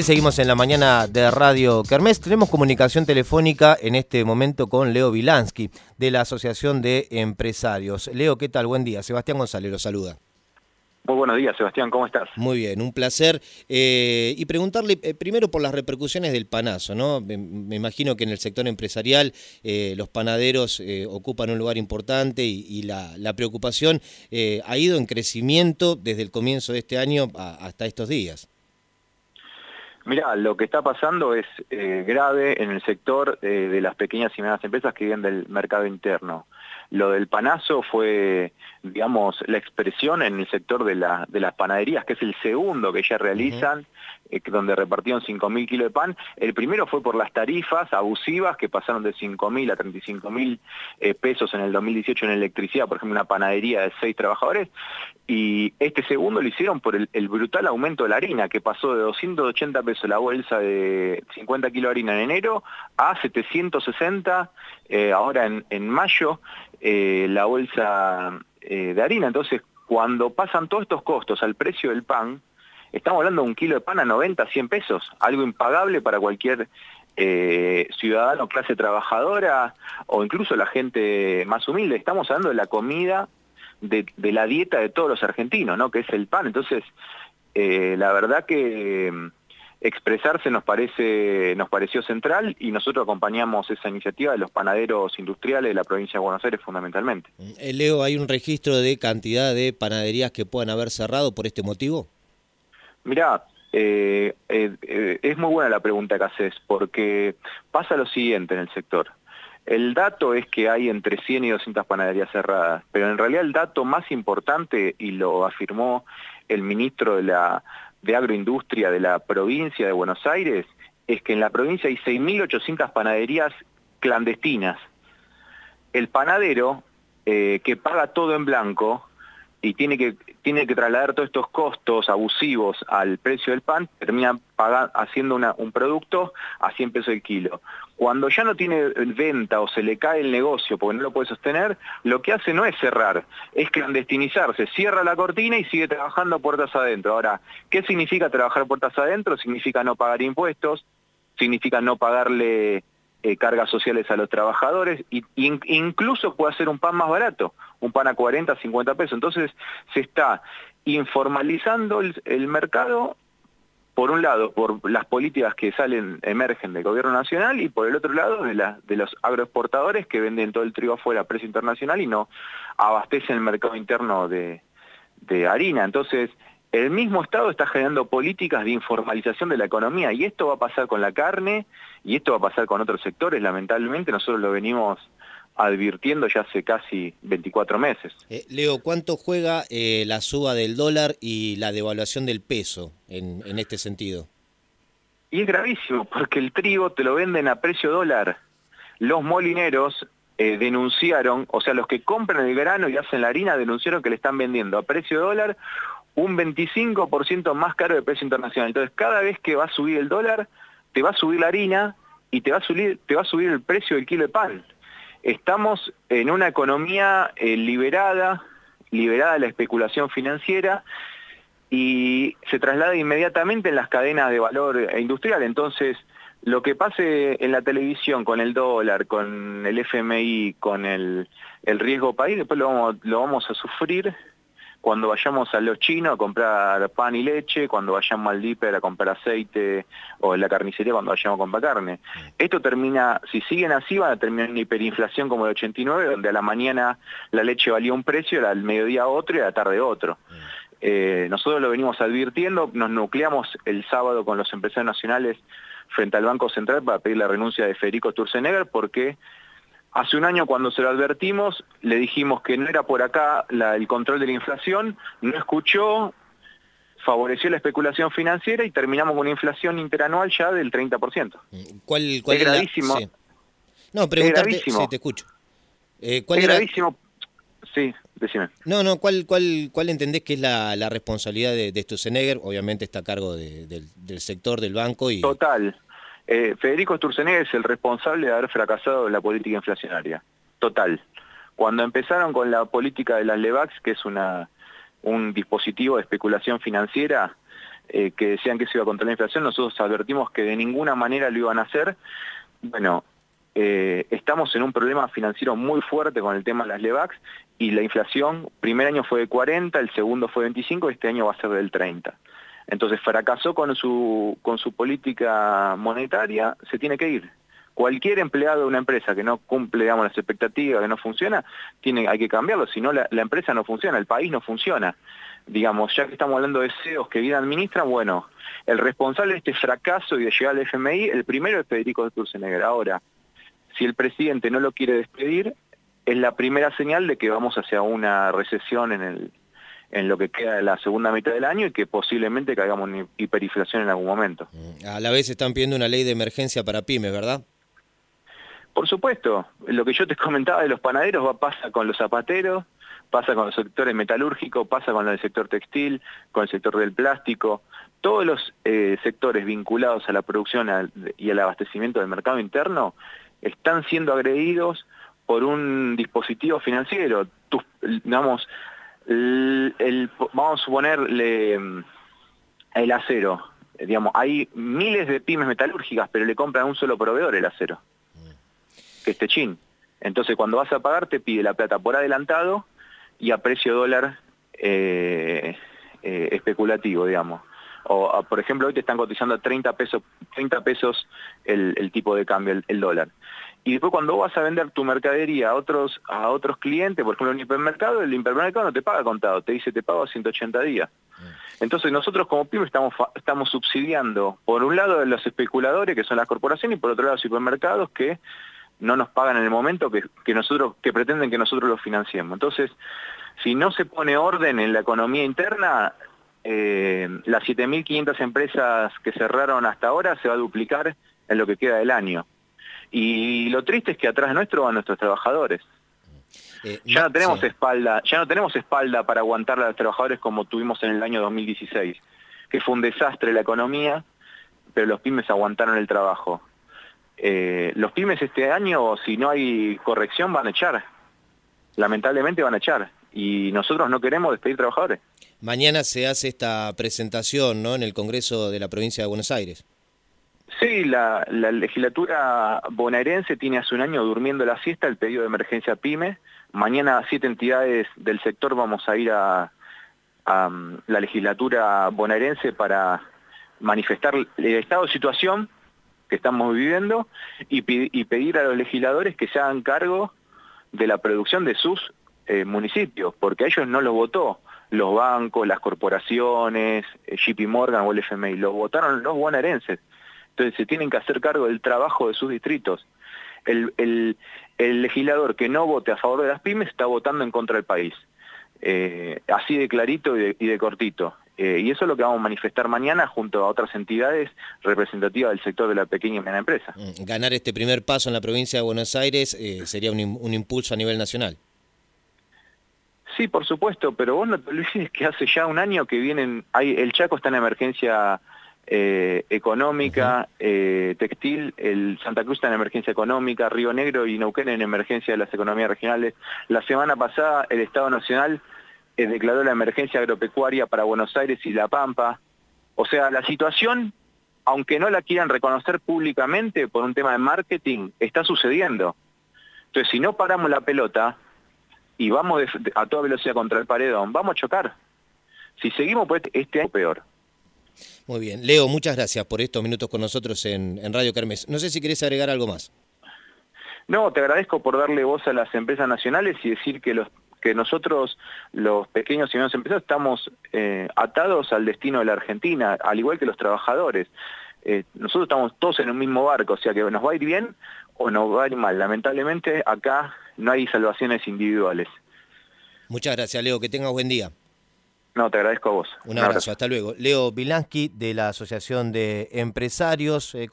Seguimos en la mañana de Radio Kermés. Tenemos comunicación telefónica en este momento con Leo Vilansky de la Asociación de Empresarios. Leo, ¿qué tal? Buen día. Sebastián González lo saluda. Muy buenos días, Sebastián, ¿cómo estás? Muy bien, un placer. Eh, y preguntarle eh, primero por las repercusiones del panazo, ¿no? Me, imagino que en el sector empresarial eh, los panaderos ocupan un lugar importante y, la, preocupación ha ido en crecimiento desde el comienzo de este año hasta estos días. Mira, lo que está pasando es eh, grave en el sector eh, de las pequeñas y medianas empresas que viven del mercado interno. Lo del panazo fue, digamos, la expresión en el sector de, las panaderías, que es el segundo que ya realizan, eh, donde repartieron 5.000 kilos de pan. El primero fue por las tarifas abusivas que pasaron de 5.000 a 35.000 eh, pesos en el 2018 en electricidad, por ejemplo, una panadería de seis trabajadores. Y este segundo lo hicieron por el, brutal aumento de la harina, que pasó de 280 pesos la bolsa de 50 kilos de harina en enero a 760 eh, ahora en mayo. Eh, la bolsa eh, de harina. Entonces, cuando pasan todos estos costos al precio del pan, estamos hablando de un kilo de pan a 90, 100 pesos, algo impagable para cualquier ciudadano, clase trabajadora o incluso la gente más humilde. Estamos hablando de la comida, de, la dieta de todos los argentinos, ¿no? que es el pan. Entonces, la verdad que expresarse nos, parece, nos pareció central y nosotros acompañamos esa iniciativa de los panaderos industriales de la provincia de Buenos Aires fundamentalmente. Eh, Leo, ¿hay un registro de cantidad de panaderías que puedan haber cerrado por este motivo? Mirá, eh, eh, es muy buena la pregunta que haces porque pasa lo siguiente en el sector. El dato es que hay entre 100 y 200 panaderías cerradas, pero en realidad el dato más importante, y lo afirmó el ministro de la de agroindustria de la provincia de Buenos Aires es que en la provincia hay 6.800 panaderías clandestinas. El panadero eh, que paga todo en blanco y tiene que, tiene que trasladar todos estos costos abusivos al precio del pan, termina pagando, haciendo un producto a 100 pesos el kilo. Cuando ya no tiene venta o se le cae el negocio porque no lo puede sostener, lo que hace no es cerrar, es clandestinizarse, cierra la cortina y sigue trabajando puertas adentro. Ahora, ¿qué significa trabajar puertas adentro? Significa no pagar impuestos, significa no pagarle eh, cargas sociales a los trabajadores, e incluso puede hacer un pan más barato, un pan a 40, 50 pesos. Entonces se está informalizando el, mercado, por un lado, por las políticas que salen, emergen del gobierno nacional, y por el otro lado, de, los agroexportadores que venden todo el trigo afuera a precio internacional y no abastecen el mercado interno de, de harina. Entonces, el mismo Estado está generando políticas de informalización de la economía y esto va a pasar con la carne y esto va a pasar con otros sectores, lamentablemente nosotros lo venimos advirtiendo ya hace casi 24 meses. Eh, Leo, ¿cuánto juega eh, la suba del dólar y la devaluación del peso en, este sentido? Y es gravísimo, porque el trigo te lo venden a precio dólar. Los molineros eh, denunciaron, o sea, los que compran el grano y hacen la harina denunciaron que le están vendiendo a precio dólar un 25% más caro de precio internacional. Entonces, cada vez que va a subir el dólar, te va a subir la harina y te va a subir, te va a subir el precio del kilo de pan. Estamos en una economía eh, liberada, liberada de la especulación financiera y se traslada inmediatamente en las cadenas de valor industrial. Entonces, lo que pase en la televisión con el dólar, con el FMI, con el, riesgo país, después lo lo vamos a sufrir cuando vayamos a los chinos a comprar pan y leche, cuando vayamos al Dipper a comprar aceite o en la carnicería cuando vayamos a comprar carne. Mm. Esto termina, si siguen así, van a terminar en hiperinflación como el 89, donde a la mañana la leche valía un precio, al mediodía otro y a la tarde otro. Mm. Eh, nosotros lo venimos advirtiendo, nos nucleamos el sábado con los empresarios nacionales frente al Banco Central para pedir la renuncia de Federico Sturzenegger porque Hace un año cuando se lo advertimos, le dijimos que no era por acá el control de la inflación, no escuchó, favoreció la especulación financiera y terminamos con una inflación interanual ya del 30%. ¿Cuál, cuál es, gravísimo. No, preguntarte, sí, te escucho. Eh, ¿cuál es gravísimo. Sí, decime. No, no, ¿cuál, cuál, cuál entendés que es la, responsabilidad de, de Sturzenegger? Obviamente está a cargo del, del sector del banco y... Total. Eh, Federico Sturzenegger es el responsable de haber fracasado la política inflacionaria. Total. Cuando empezaron con la política de las LEVAX, que es un dispositivo de especulación financiera, eh, que decían que se iba a controlar la inflación, nosotros advertimos que de ninguna manera lo iban a hacer. Bueno, eh, estamos en un problema financiero muy fuerte con el tema de las LEVAX y la inflación, primer año fue de 40, el segundo fue de 25, este año va a ser del 30. Entonces fracasó con su, con su política monetaria, se tiene que ir. Cualquier empleado de una empresa que no cumple digamos, las expectativas, que no funciona, tiene, hay que cambiarlo, si no la, empresa no funciona, el país no funciona. Digamos, ya que estamos hablando de CEOs que bien administran, bueno, el responsable de este fracaso y de llegar al FMI, el primero es Federico de Turcenegger. Ahora, si el presidente no lo quiere despedir, es la primera señal de que vamos hacia una recesión en, el, en lo que queda de la segunda mitad del año y que posiblemente caigamos en hiperinflación en algún momento. A la vez están pidiendo una ley de emergencia para pymes, ¿verdad? Por supuesto, lo que yo te comentaba de los panaderos va pasa con los zapateros, pasa con los sectores metalúrgicos, pasa con el sector textil, con el sector del plástico, todos los eh, sectores vinculados a la producción y al abastecimiento del mercado interno están siendo agredidos por un dispositivo financiero. digamos, el, vamos a suponerle mm, el acero. Digamos, hay miles de pymes metalúrgicas, pero le compran a un solo proveedor el acero, que es Techin. Entonces, cuando vas a pagar, te pide la plata por adelantado y a precio dólar eh, eh, especulativo, digamos. O, por ejemplo, hoy te están cotizando a 30 pesos, 30 pesos el, tipo de cambio, el, dólar. Y después cuando vas a vender tu mercadería a otros, a otros clientes, por ejemplo, en un hipermercado, el hipermercado no te paga contado, te dice te pago a 180 días. Mm. Entonces nosotros como PYME estamos, estamos subsidiando, por un lado, los especuladores, que son las corporaciones, y por otro lado, los supermercados que no nos pagan en el momento que, que, nosotros, que pretenden que nosotros los financiemos. Entonces, si no se pone orden en la economía interna, eh, las 7.500 empresas que cerraron hasta ahora se va a duplicar en lo que queda del año. Y lo triste es que atrás nuestro van nuestros trabajadores. Eh, ya no tenemos espalda, ya no tenemos espalda para aguantar a los trabajadores como tuvimos en el año 2016, que fue un desastre la economía, pero los pymes aguantaron el trabajo. Eh, los pymes este año, si no hay corrección, van a echar. Lamentablemente van a echar. Y nosotros no queremos despedir trabajadores. Mañana se hace esta presentación ¿no? en el Congreso de la Provincia de Buenos Aires. Sí, la, legislatura bonaerense tiene hace un año durmiendo la siesta el pedido de emergencia PYME. Mañana siete entidades del sector vamos a ir a, la legislatura bonaerense para manifestar el estado de situación que estamos viviendo y, pedir a los legisladores que se hagan cargo de la producción de sus eh, municipios, porque a ellos no los votó los bancos, las corporaciones, eh, JP Morgan o el FMI, los votaron los bonaerenses. Entonces se tienen que hacer cargo del trabajo de sus distritos. El, legislador que no vote a favor de las pymes está votando en contra del país. Eh, así de clarito y de, cortito. Y eso es lo que vamos a manifestar mañana junto a otras entidades representativas del sector de la pequeña y mediana empresa. Mm, ganar este primer paso en la provincia de Buenos Aires sería un impulso a nivel nacional. Sí, por supuesto, pero vos no te olvides que hace ya un año que vienen, hay, el Chaco está en emergencia eh, económica, eh, textil, el Santa Cruz está en emergencia económica, Río Negro y Neuquén en emergencia de las economías regionales. La semana pasada el Estado Nacional eh, declaró la emergencia agropecuaria para Buenos Aires y La Pampa. O sea, la situación, aunque no la quieran reconocer públicamente por un tema de marketing, está sucediendo. Entonces, si no paramos la pelota, y vamos a toda velocidad contra el paredón, vamos a chocar. Si seguimos pues este año peor. Muy bien. Leo, muchas gracias por estos minutos con nosotros en, Radio Kermés. No sé si querés agregar algo más. No, te agradezco por darle voz a las empresas nacionales y decir que los que nosotros, los pequeños y medianos empresarios, estamos eh, atados al destino de la Argentina, al igual que los trabajadores. Eh, nosotros estamos todos en un mismo barco, o sea que nos va a ir bien o nos va a ir mal. Lamentablemente acá no hay salvaciones individuales. Muchas gracias, Leo. Que tengas buen día. No, te agradezco a vos. Un abrazo, hasta luego. Leo Bilansky de la Asociación de Empresarios. Eh,